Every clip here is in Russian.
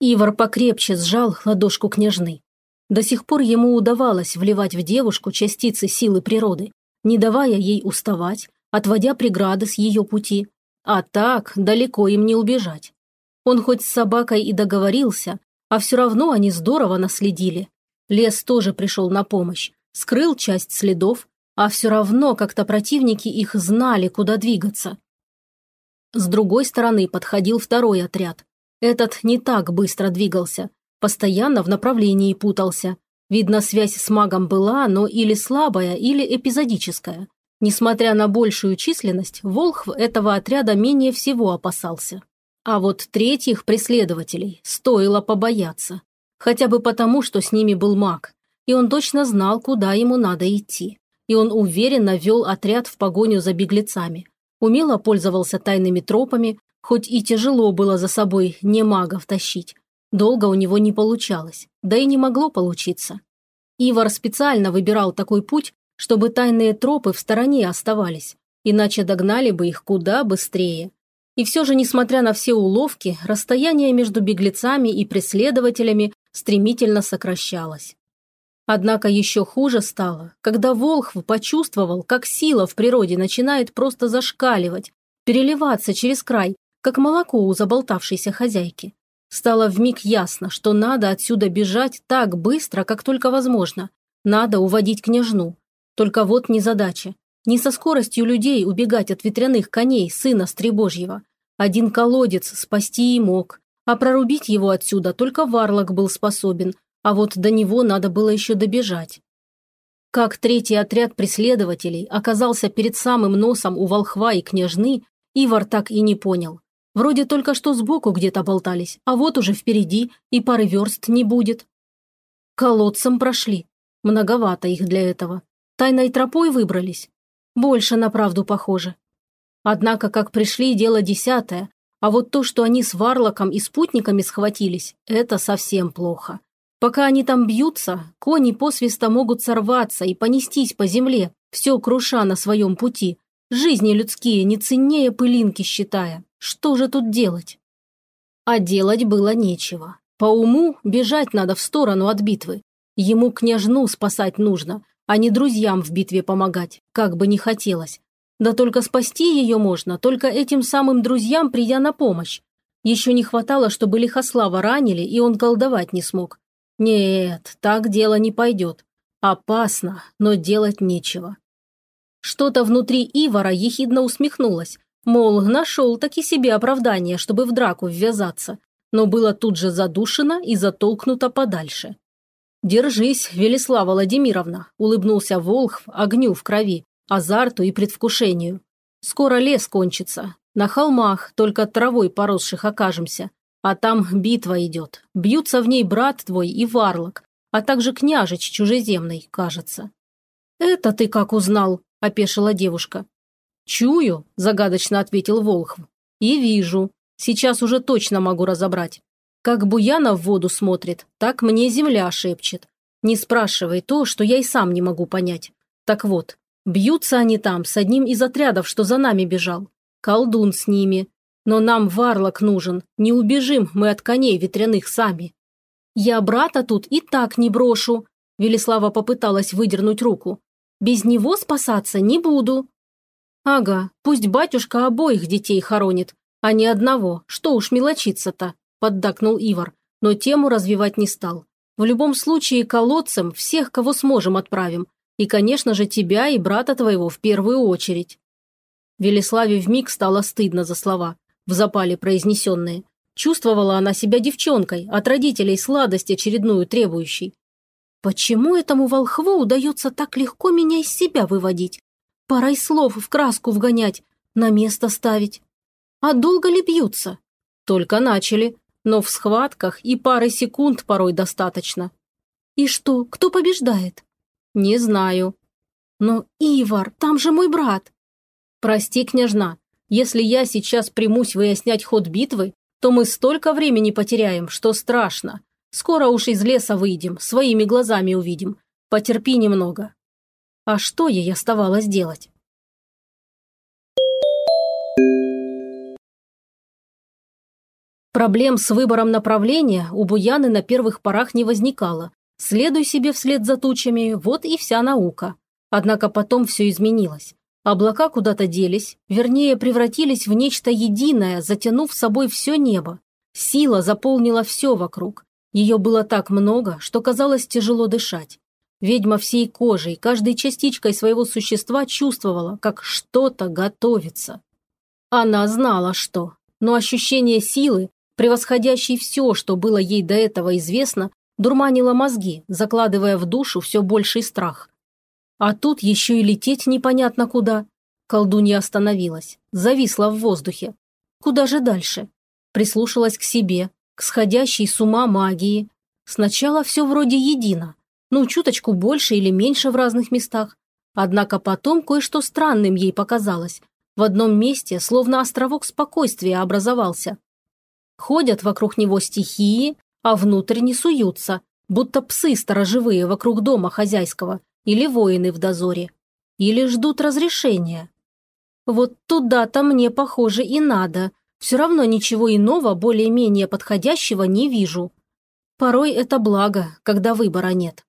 Ивар покрепче сжал ладошку княжны. До сих пор ему удавалось вливать в девушку частицы силы природы, не давая ей уставать, отводя преграды с ее пути. А так далеко им не убежать. Он хоть с собакой и договорился, а все равно они здорово наследили. Лес тоже пришел на помощь, скрыл часть следов, а все равно как-то противники их знали, куда двигаться. С другой стороны подходил второй отряд. Этот не так быстро двигался, постоянно в направлении путался. Видно, связь с магом была, но или слабая, или эпизодическая. Несмотря на большую численность, Волхв этого отряда менее всего опасался. А вот третьих преследователей стоило побояться. Хотя бы потому, что с ними был маг, и он точно знал, куда ему надо идти. И он уверенно вел отряд в погоню за беглецами. Умело пользовался тайными тропами, хоть и тяжело было за собой не магов тащить. Долго у него не получалось, да и не могло получиться. Ивар специально выбирал такой путь, чтобы тайные тропы в стороне оставались, иначе догнали бы их куда быстрее. И все же, несмотря на все уловки, расстояние между беглецами и преследователями стремительно сокращалось. Однако еще хуже стало, когда Волхв почувствовал, как сила в природе начинает просто зашкаливать, переливаться через край, как молоко у заболтавшейся хозяйки. Стало вмиг ясно, что надо отсюда бежать так быстро, как только возможно. Надо уводить княжну. Только вот незадача. Не со скоростью людей убегать от ветряных коней сына Стребожьего. Один колодец спасти и мог, а прорубить его отсюда только Варлок был способен, а вот до него надо было еще добежать. Как третий отряд преследователей оказался перед самым носом у волхва и княжны, Ивар так и не понял. Вроде только что сбоку где-то болтались, а вот уже впереди и пары верст не будет. Колодцем прошли. Многовато их для этого. Тайной тропой выбрались? Больше на правду похоже. Однако, как пришли, дело десятое, а вот то, что они с Варлоком и спутниками схватились, это совсем плохо. Пока они там бьются, кони посвиста могут сорваться и понестись по земле, все круша на своем пути, жизни людские не ценнее пылинки считая. Что же тут делать? А делать было нечего. По уму бежать надо в сторону от битвы. Ему княжну спасать нужно, а не друзьям в битве помогать, как бы ни хотелось. Да только спасти ее можно, только этим самым друзьям придя на помощь. Еще не хватало, чтобы Лихослава ранили, и он колдовать не смог. Нет, так дело не пойдет. Опасно, но делать нечего. Что-то внутри Ивара ехидно усмехнулось, мол, нашел таки себе оправдание, чтобы в драку ввязаться, но было тут же задушено и затолкнуто подальше. «Держись, Велислава Владимировна», – улыбнулся Волхв огню в крови, азарту и предвкушению. «Скоро лес кончится. На холмах только травой поросших окажемся. А там битва идет. Бьются в ней брат твой и варлок, а также княжич чужеземный, кажется». «Это ты как узнал?» – опешила девушка. «Чую», – загадочно ответил Волхв. «И вижу. Сейчас уже точно могу разобрать. Как Буяна в воду смотрит, так мне земля шепчет. Не спрашивай то, что я и сам не могу понять. Так вот, бьются они там с одним из отрядов, что за нами бежал. Колдун с ними. Но нам варлок нужен, не убежим мы от коней ветряных сами. Я брата тут и так не брошу. Велислава попыталась выдернуть руку. Без него спасаться не буду. Ага, пусть батюшка обоих детей хоронит, а не одного, что уж мелочиться-то. – поддакнул Ивар, но тему развивать не стал. «В любом случае колодцем всех, кого сможем, отправим. И, конечно же, тебя и брата твоего в первую очередь». Велеславе вмиг стало стыдно за слова, в запале произнесенные. Чувствовала она себя девчонкой, от родителей сладость очередную требующей. Почему этому волхву удается так легко меня из себя выводить? Порой слов в краску вгонять, на место ставить. А долго ли бьются? Только начали но в схватках и пары секунд порой достаточно. И что, кто побеждает? Не знаю. Но, Ивар, там же мой брат. Прости, княжна, если я сейчас примусь выяснять ход битвы, то мы столько времени потеряем, что страшно. Скоро уж из леса выйдем, своими глазами увидим. Потерпи немного. А что ей оставалось делать? Проблем с выбором направления у Буяны на первых порах не возникало. Следуй себе вслед за тучами, вот и вся наука. Однако потом все изменилось. Облака куда-то делись, вернее, превратились в нечто единое, затянув собой все небо. Сила заполнила все вокруг. Ее было так много, что казалось тяжело дышать. Ведьма всей кожей, каждой частичкой своего существа чувствовала, как что-то готовится. Она знала, что. Но ощущение силы, превосходящей все, что было ей до этого известно, дурманило мозги, закладывая в душу все больший страх. А тут еще и лететь непонятно куда. Колдунья остановилась, зависла в воздухе. Куда же дальше? Прислушалась к себе, к сходящей с ума магии. Сначала все вроде едино, ну, чуточку больше или меньше в разных местах. Однако потом кое-что странным ей показалось. В одном месте словно островок спокойствия образовался. Ходят вокруг него стихии, а внутрь не суются, будто псы сторожевые вокруг дома хозяйского или воины в дозоре. Или ждут разрешения. Вот туда-то мне, похоже, и надо. Все равно ничего иного, более-менее подходящего не вижу. Порой это благо, когда выбора нет.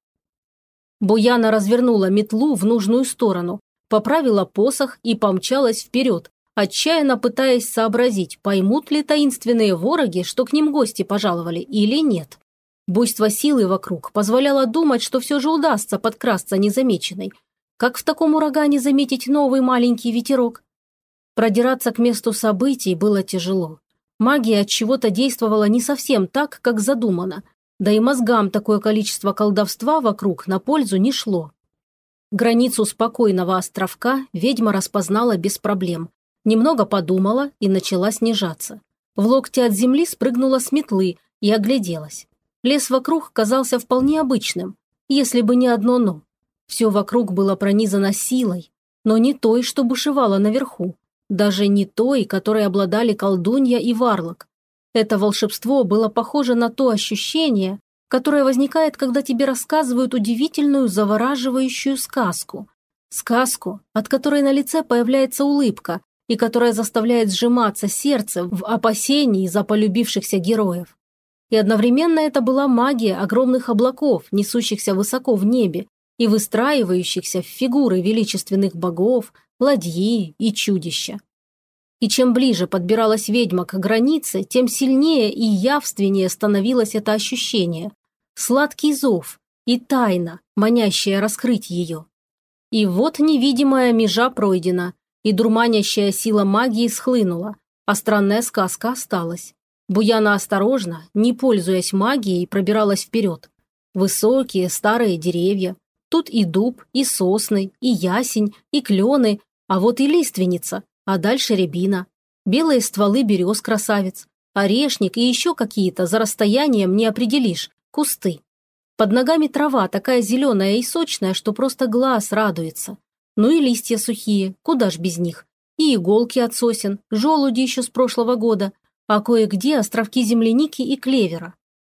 Буяна развернула метлу в нужную сторону, поправила посох и помчалась вперед, отчаянно пытаясь сообразить, поймут ли таинственные вороги, что к ним гости пожаловали, или нет. Буйство силы вокруг позволяло думать, что все же удастся подкрасться незамеченной. Как в таком урагане заметить новый маленький ветерок? Продираться к месту событий было тяжело. Магия от чего-то действовала не совсем так, как задумано – да и мозгам такое количество колдовства вокруг на пользу не шло. Границу спокойного островка ведьма распознала без проблем. Немного подумала и начала снижаться. В локте от земли спрыгнула с метлы и огляделась. Лес вокруг казался вполне обычным, если бы не одно «но». Все вокруг было пронизано силой, но не той, что бушевала наверху, даже не той, которой обладали колдунья и варлок, это волшебство было похоже на то ощущение, которое возникает, когда тебе рассказывают удивительную, завораживающую сказку. Сказку, от которой на лице появляется улыбка и которая заставляет сжиматься сердце в опасении за полюбившихся героев. И одновременно это была магия огромных облаков, несущихся высоко в небе и выстраивающихся в фигуры величественных богов, ладьи и чудища. И чем ближе подбиралась ведьма к границе, тем сильнее и явственнее становилось это ощущение. Сладкий зов и тайна, манящая раскрыть ее. И вот невидимая межа пройдена, и дурманящая сила магии схлынула, а странная сказка осталась. Буяна осторожно, не пользуясь магией, пробиралась вперед. Высокие старые деревья. Тут и дуб, и сосны, и ясень, и клены, а вот и лиственница, а дальше рябина. Белые стволы берез красавец. Орешник и еще какие-то за расстоянием не определишь. Кусты. Под ногами трава такая зеленая и сочная, что просто глаз радуется. Ну и листья сухие, куда ж без них. И иголки от сосен, желуди еще с прошлого года, а кое-где островки земляники и клевера.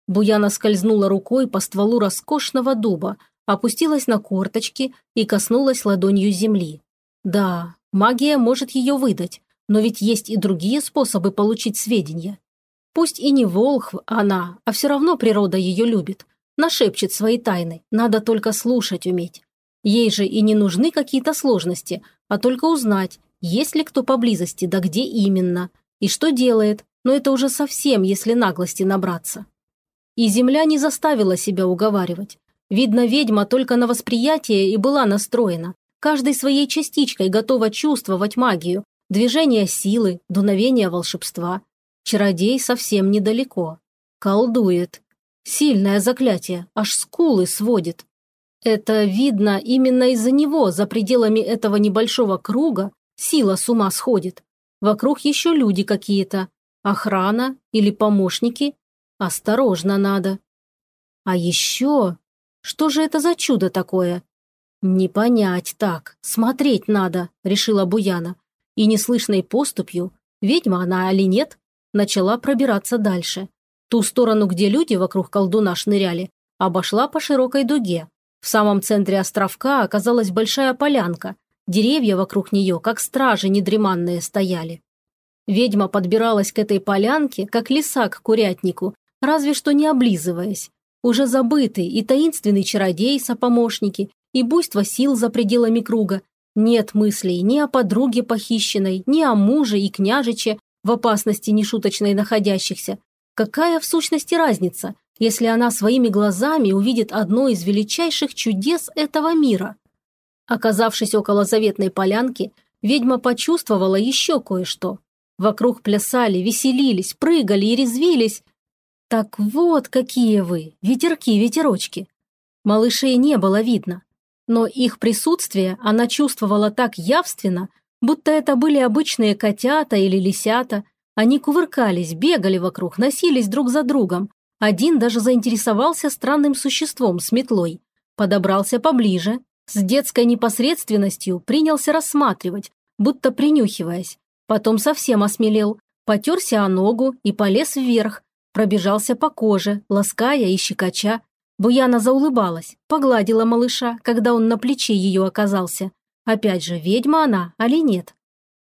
Буяна скользнула рукой по стволу роскошного дуба, опустилась на корточки и коснулась ладонью земли. Да, Магия может ее выдать, но ведь есть и другие способы получить сведения. Пусть и не волхв она, а все равно природа ее любит. Нашепчет свои тайны, надо только слушать уметь. Ей же и не нужны какие-то сложности, а только узнать, есть ли кто поблизости, да где именно, и что делает, но это уже совсем, если наглости набраться. И земля не заставила себя уговаривать. Видно, ведьма только на восприятие и была настроена, каждой своей частичкой готова чувствовать магию, движение силы, дуновение волшебства. Чародей совсем недалеко. Колдует. Сильное заклятие, аж скулы сводит. Это видно именно из-за него, за пределами этого небольшого круга, сила с ума сходит. Вокруг еще люди какие-то. Охрана или помощники. Осторожно надо. А еще... Что же это за чудо такое? «Не понять так, смотреть надо», – решила Буяна. И неслышной поступью, ведьма она или нет, начала пробираться дальше. Ту сторону, где люди вокруг колдуна шныряли, обошла по широкой дуге. В самом центре островка оказалась большая полянка. Деревья вокруг нее, как стражи недреманные, стояли. Ведьма подбиралась к этой полянке, как лиса к курятнику, разве что не облизываясь. Уже забытый и таинственный чародей сопомощники, и буйство сил за пределами круга. Нет мыслей ни о подруге похищенной, ни о муже и княжиче, в опасности нешуточной находящихся. Какая в сущности разница, если она своими глазами увидит одно из величайших чудес этого мира? Оказавшись около заветной полянки, ведьма почувствовала еще кое-что. Вокруг плясали, веселились, прыгали и резвились. Так вот какие вы, ветерки-ветерочки. Малышей не было видно, но их присутствие она чувствовала так явственно, будто это были обычные котята или лисята. Они кувыркались, бегали вокруг, носились друг за другом. Один даже заинтересовался странным существом с метлой. Подобрался поближе, с детской непосредственностью принялся рассматривать, будто принюхиваясь. Потом совсем осмелел, потерся о ногу и полез вверх, пробежался по коже, лаская и щекоча. Буяна заулыбалась, погладила малыша, когда он на плече ее оказался. Опять же, ведьма она, али нет?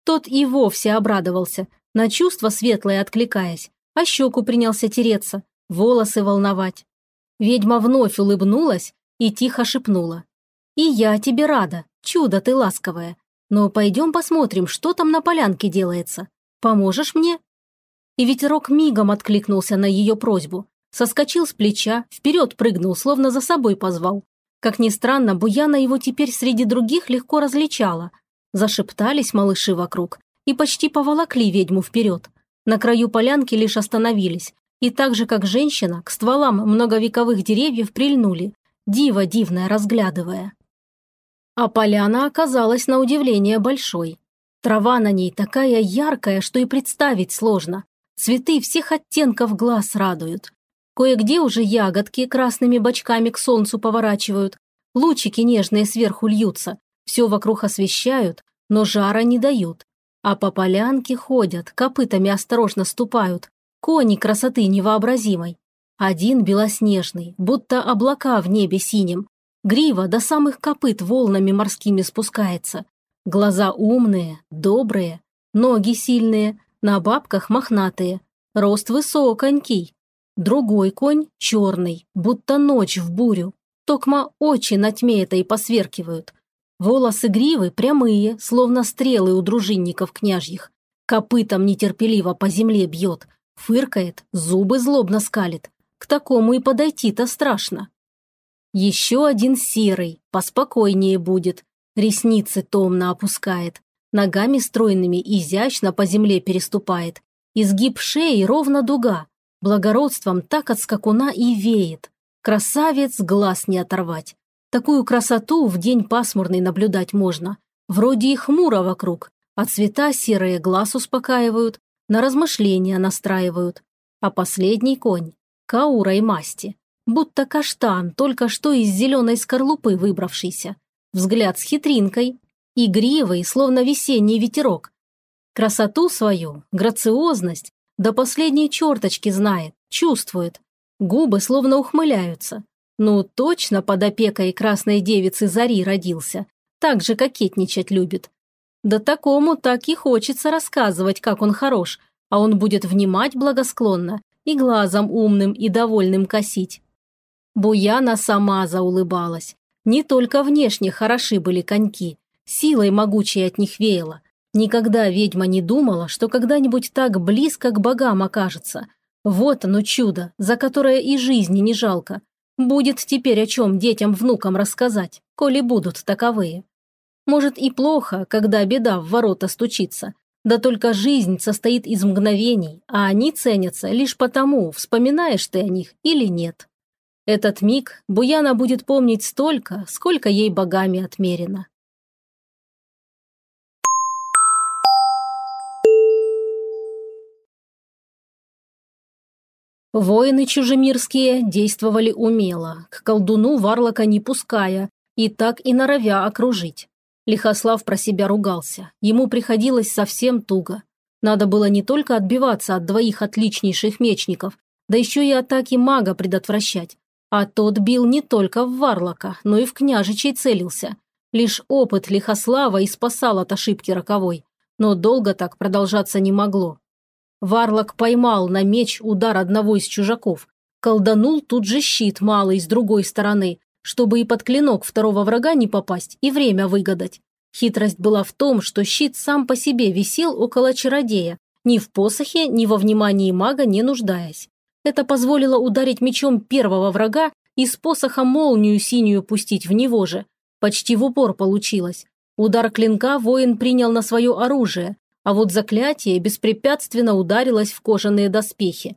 Тот и вовсе обрадовался, на чувства светлое откликаясь, а щеку принялся тереться, волосы волновать. Ведьма вновь улыбнулась и тихо шепнула. «И я тебе рада, чудо ты ласковое. Но пойдем посмотрим, что там на полянке делается. Поможешь мне?» И ветерок мигом откликнулся на ее просьбу. Соскочил с плеча, вперед прыгнул, словно за собой позвал. Как ни странно, Буяна его теперь среди других легко различала. Зашептались малыши вокруг и почти поволокли ведьму вперед. На краю полянки лишь остановились, и так же, как женщина, к стволам многовековых деревьев прильнули, диво дивное разглядывая. А поляна оказалась на удивление большой. Трава на ней такая яркая, что и представить сложно. Цветы всех оттенков глаз радуют. Кое-где уже ягодки красными бочками к солнцу поворачивают. Лучики нежные сверху льются. Все вокруг освещают, но жара не дают. А по полянке ходят, копытами осторожно ступают. Кони красоты невообразимой. Один белоснежный, будто облака в небе синем, Грива до самых копыт волнами морскими спускается. Глаза умные, добрые, ноги сильные, на бабках мохнатые, рост высоконький. Другой конь черный, будто ночь в бурю. Токма очи на тьме этой посверкивают. Волосы гривы прямые, словно стрелы у дружинников княжьих. Копытом нетерпеливо по земле бьет, фыркает, зубы злобно скалит. К такому и подойти-то страшно. Еще один серый, поспокойнее будет. Ресницы томно опускает. Ногами стройными изящно по земле переступает. Изгиб шеи ровно дуга. Благородством так от скакуна и веет. Красавец глаз не оторвать. Такую красоту в день пасмурный наблюдать можно. Вроде и хмуро вокруг, а цвета серые глаз успокаивают, на размышления настраивают. А последний конь – каурой масти будто каштан, только что из зеленой скорлупы выбравшийся. Взгляд с хитринкой, игривый, словно весенний ветерок. Красоту свою, грациозность, до последней черточки знает, чувствует. Губы словно ухмыляются. Ну, точно под опекой красной девицы Зари родился. Так же кокетничать любит. Да такому так и хочется рассказывать, как он хорош, а он будет внимать благосклонно и глазом умным и довольным косить. Буяна сама заулыбалась. Не только внешне хороши были коньки, силой могучей от них веяло. Никогда ведьма не думала, что когда-нибудь так близко к богам окажется. Вот оно чудо, за которое и жизни не жалко. Будет теперь о чем детям-внукам рассказать, коли будут таковые. Может и плохо, когда беда в ворота стучится. Да только жизнь состоит из мгновений, а они ценятся лишь потому, вспоминаешь ты о них или нет. Этот миг Буяна будет помнить столько, сколько ей богами отмерено. Воины чужемирские действовали умело, к колдуну Варлока не пуская, и так и норовя окружить. Лихослав про себя ругался, ему приходилось совсем туго. Надо было не только отбиваться от двоих отличнейших мечников, да еще и атаки мага предотвращать, а тот бил не только в Варлока, но и в княжичей целился. Лишь опыт Лихослава и спасал от ошибки роковой. но долго так продолжаться не могло. Варлок поймал на меч удар одного из чужаков, колданул тут же щит малый с другой стороны, чтобы и под клинок второго врага не попасть и время выгадать. Хитрость была в том, что щит сам по себе висел около чародея, ни в посохе, ни во внимании мага не нуждаясь. Это позволило ударить мечом первого врага и с посоха молнию синюю пустить в него же. Почти в упор получилось. Удар клинка воин принял на свое оружие, а вот заклятие беспрепятственно ударилось в кожаные доспехи.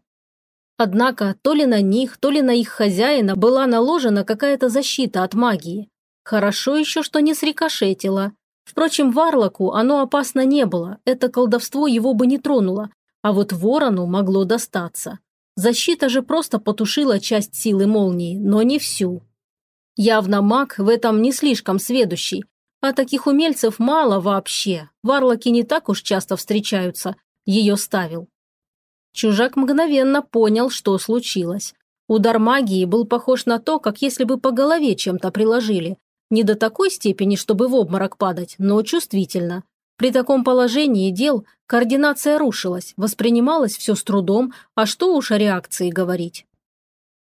Однако то ли на них, то ли на их хозяина была наложена какая-то защита от магии. Хорошо еще, что не срикошетило. Впрочем, Варлоку оно опасно не было, это колдовство его бы не тронуло, а вот ворону могло достаться. Защита же просто потушила часть силы молнии, но не всю. Явно маг в этом не слишком сведущий, а таких умельцев мало вообще. Варлоки не так уж часто встречаются. Ее ставил. Чужак мгновенно понял, что случилось. Удар магии был похож на то, как если бы по голове чем-то приложили. Не до такой степени, чтобы в обморок падать, но чувствительно. При таком положении дел координация рушилась, воспринималось все с трудом, а что уж о реакции говорить.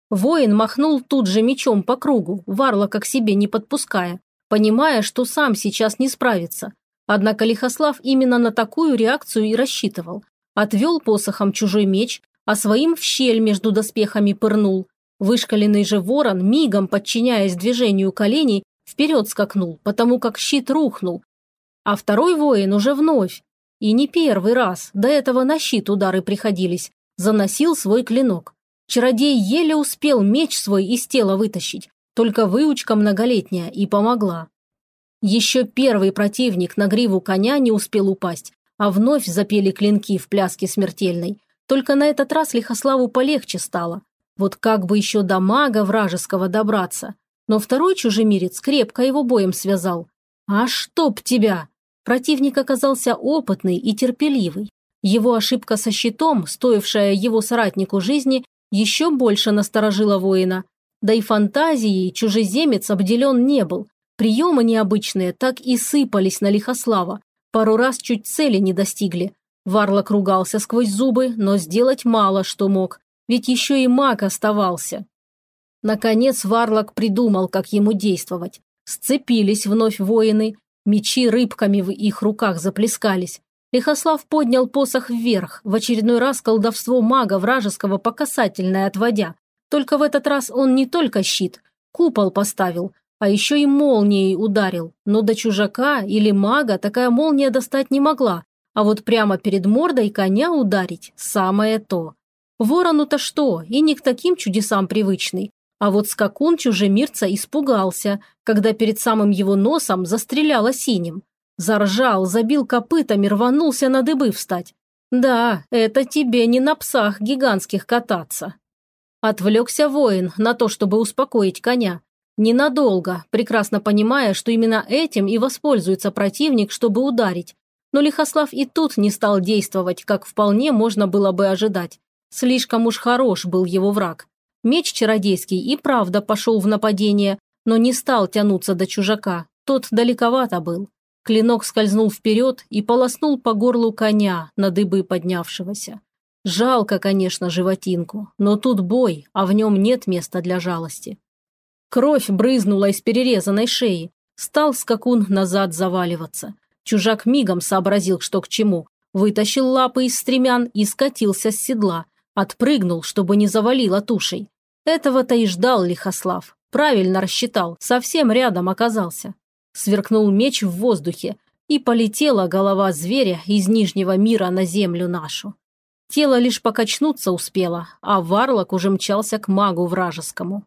Воин махнул тут же мечом по кругу, варлока к себе не подпуская, понимая, что сам сейчас не справится. Однако Лихослав именно на такую реакцию и рассчитывал. Отвел посохом чужой меч, а своим в щель между доспехами пырнул. Вышкаленный же ворон, мигом подчиняясь движению коленей, вперед скакнул, потому как щит рухнул. А второй воин уже вновь, и не первый раз, до этого на щит удары приходились, заносил свой клинок. Чародей еле успел меч свой из тела вытащить, только выучка многолетняя и помогла. Еще первый противник на гриву коня не успел упасть, а вновь запели клинки в пляске смертельной. Только на этот раз Лихославу полегче стало. Вот как бы еще до мага вражеского добраться. Но второй чужемирец крепко его боем связал. А чтоб тебя! Противник оказался опытный и терпеливый. Его ошибка со щитом, стоившая его соратнику жизни, еще больше насторожила воина. Да и фантазией чужеземец обделен не был. Приемы необычные так и сыпались на Лихослава. Пару раз чуть цели не достигли. Варлок ругался сквозь зубы, но сделать мало что мог, ведь еще и маг оставался. Наконец Варлок придумал, как ему действовать. Сцепились вновь воины, мечи рыбками в их руках заплескались. Лихослав поднял посох вверх, в очередной раз колдовство мага вражеского по касательной отводя. Только в этот раз он не только щит, купол поставил, а еще и молнией ударил. Но до чужака или мага такая молния достать не могла, а вот прямо перед мордой коня ударить – самое то. Ворону-то что, и не к таким чудесам привычный. А вот скакун чужемирца испугался, когда перед самым его носом застреляло синим. Заржал, забил копытами, рванулся на дыбы встать. Да, это тебе не на псах гигантских кататься. Отвлекся воин на то, чтобы успокоить коня. Ненадолго, прекрасно понимая, что именно этим и воспользуется противник, чтобы ударить. Но Лихослав и тут не стал действовать, как вполне можно было бы ожидать. Слишком уж хорош был его враг. Меч чародейский и правда пошел в нападение, но не стал тянуться до чужака. Тот далековато был. Клинок скользнул вперед и полоснул по горлу коня, на дыбы поднявшегося. Жалко, конечно, животинку, но тут бой, а в нем нет места для жалости. Кровь брызнула из перерезанной шеи. Стал скакун назад заваливаться. Чужак мигом сообразил, что к чему. Вытащил лапы из стремян и скатился с седла. Отпрыгнул, чтобы не завалило тушей. Этого-то и ждал Лихослав. Правильно рассчитал, совсем рядом оказался. Сверкнул меч в воздухе, и полетела голова зверя из Нижнего мира на землю нашу. Тело лишь покачнуться успело, а варлок уже мчался к магу вражескому.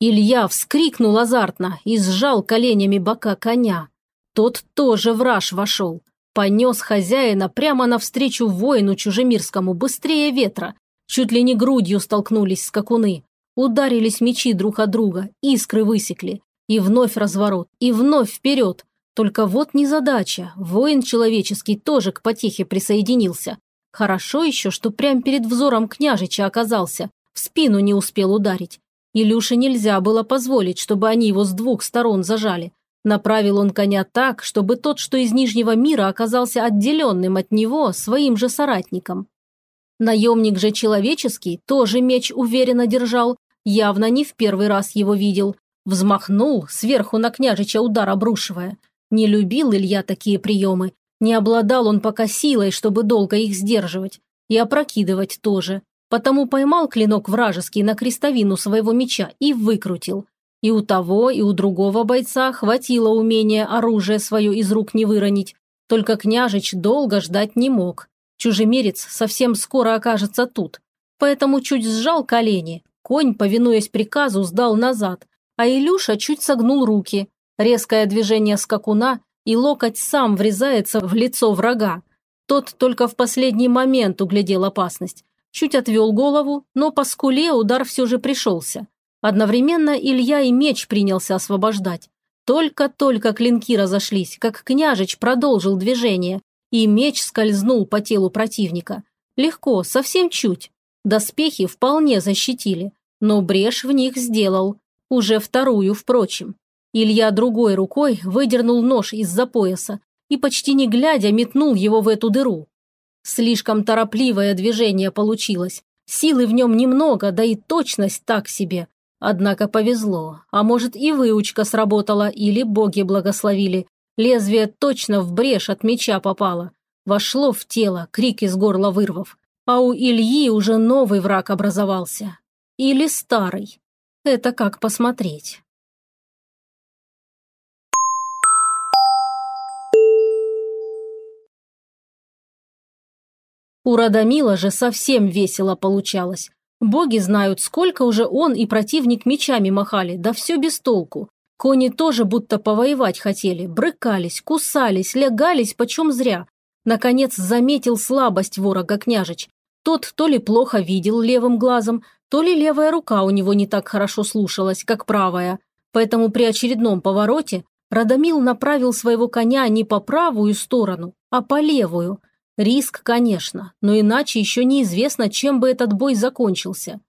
Илья вскрикнул азартно и сжал коленями бока коня. Тот тоже враж вошел. Понес хозяина прямо навстречу воину чужемирскому, быстрее ветра. Чуть ли не грудью столкнулись скакуны. Ударились мечи друг от друга, искры высекли. И вновь разворот, и вновь вперед. Только вот незадача. Воин человеческий тоже к потехе присоединился. Хорошо еще, что прямо перед взором княжича оказался. В спину не успел ударить. Илюше нельзя было позволить, чтобы они его с двух сторон зажали. Направил он коня так, чтобы тот, что из Нижнего мира, оказался отделенным от него своим же соратником. Наемник же человеческий тоже меч уверенно держал, явно не в первый раз его видел. Взмахнул, сверху на княжича удар обрушивая. Не любил Илья такие приемы, не обладал он пока силой, чтобы долго их сдерживать. И опрокидывать тоже. Потому поймал клинок вражеский на крестовину своего меча и выкрутил. И у того, и у другого бойца хватило умения оружие свое из рук не выронить. Только княжич долго ждать не мог. Чужемерец совсем скоро окажется тут. Поэтому чуть сжал колени. Конь, повинуясь приказу, сдал назад. А Илюша чуть согнул руки. Резкое движение скакуна, и локоть сам врезается в лицо врага. Тот только в последний момент углядел опасность. Чуть отвел голову, но по скуле удар все же пришелся. Одновременно Илья и меч принялся освобождать. Только-только клинки разошлись, как княжич продолжил движение, и меч скользнул по телу противника. Легко, совсем чуть. Доспехи вполне защитили, но брешь в них сделал. Уже вторую, впрочем. Илья другой рукой выдернул нож из-за пояса и, почти не глядя, метнул его в эту дыру. Слишком торопливое движение получилось. Силы в нем немного, да и точность так себе. Однако повезло, а может и выучка сработала, или боги благословили. Лезвие точно в брешь от меча попало. Вошло в тело, крик из горла вырвав. А у Ильи уже новый враг образовался. Или старый. Это как посмотреть. У Радомила же совсем весело получалось. Боги знают, сколько уже он и противник мечами махали, да все без толку. Кони тоже будто повоевать хотели, брыкались, кусались, лягались почем зря. Наконец заметил слабость ворога княжич. Тот то ли плохо видел левым глазом, то ли левая рука у него не так хорошо слушалась, как правая. Поэтому при очередном повороте Радомил направил своего коня не по правую сторону, а по левую – Риск, конечно, но иначе еще неизвестно, чем бы этот бой закончился.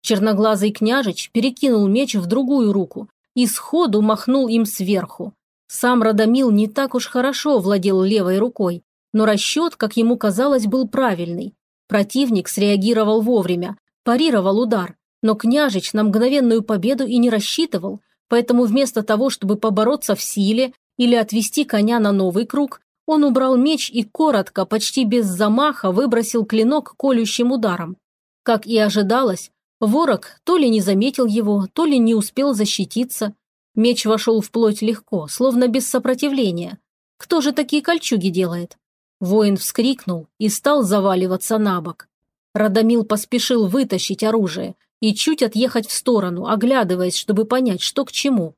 Черноглазый княжич перекинул меч в другую руку и сходу махнул им сверху. Сам Радомил не так уж хорошо владел левой рукой, но расчет, как ему казалось, был правильный. Противник среагировал вовремя, парировал удар, но княжич на мгновенную победу и не рассчитывал, поэтому вместо того, чтобы побороться в силе или отвести коня на новый круг, он убрал меч и коротко, почти без замаха, выбросил клинок колющим ударом. Как и ожидалось, ворог то ли не заметил его, то ли не успел защититься. Меч вошел вплоть легко, словно без сопротивления. Кто же такие кольчуги делает? Воин вскрикнул и стал заваливаться на бок. Радомил поспешил вытащить оружие и чуть отъехать в сторону, оглядываясь, чтобы понять, что к чему.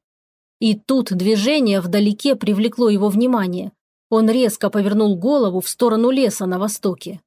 И тут движение вдалеке привлекло его внимание. Он резко повернул голову в сторону леса на востоке.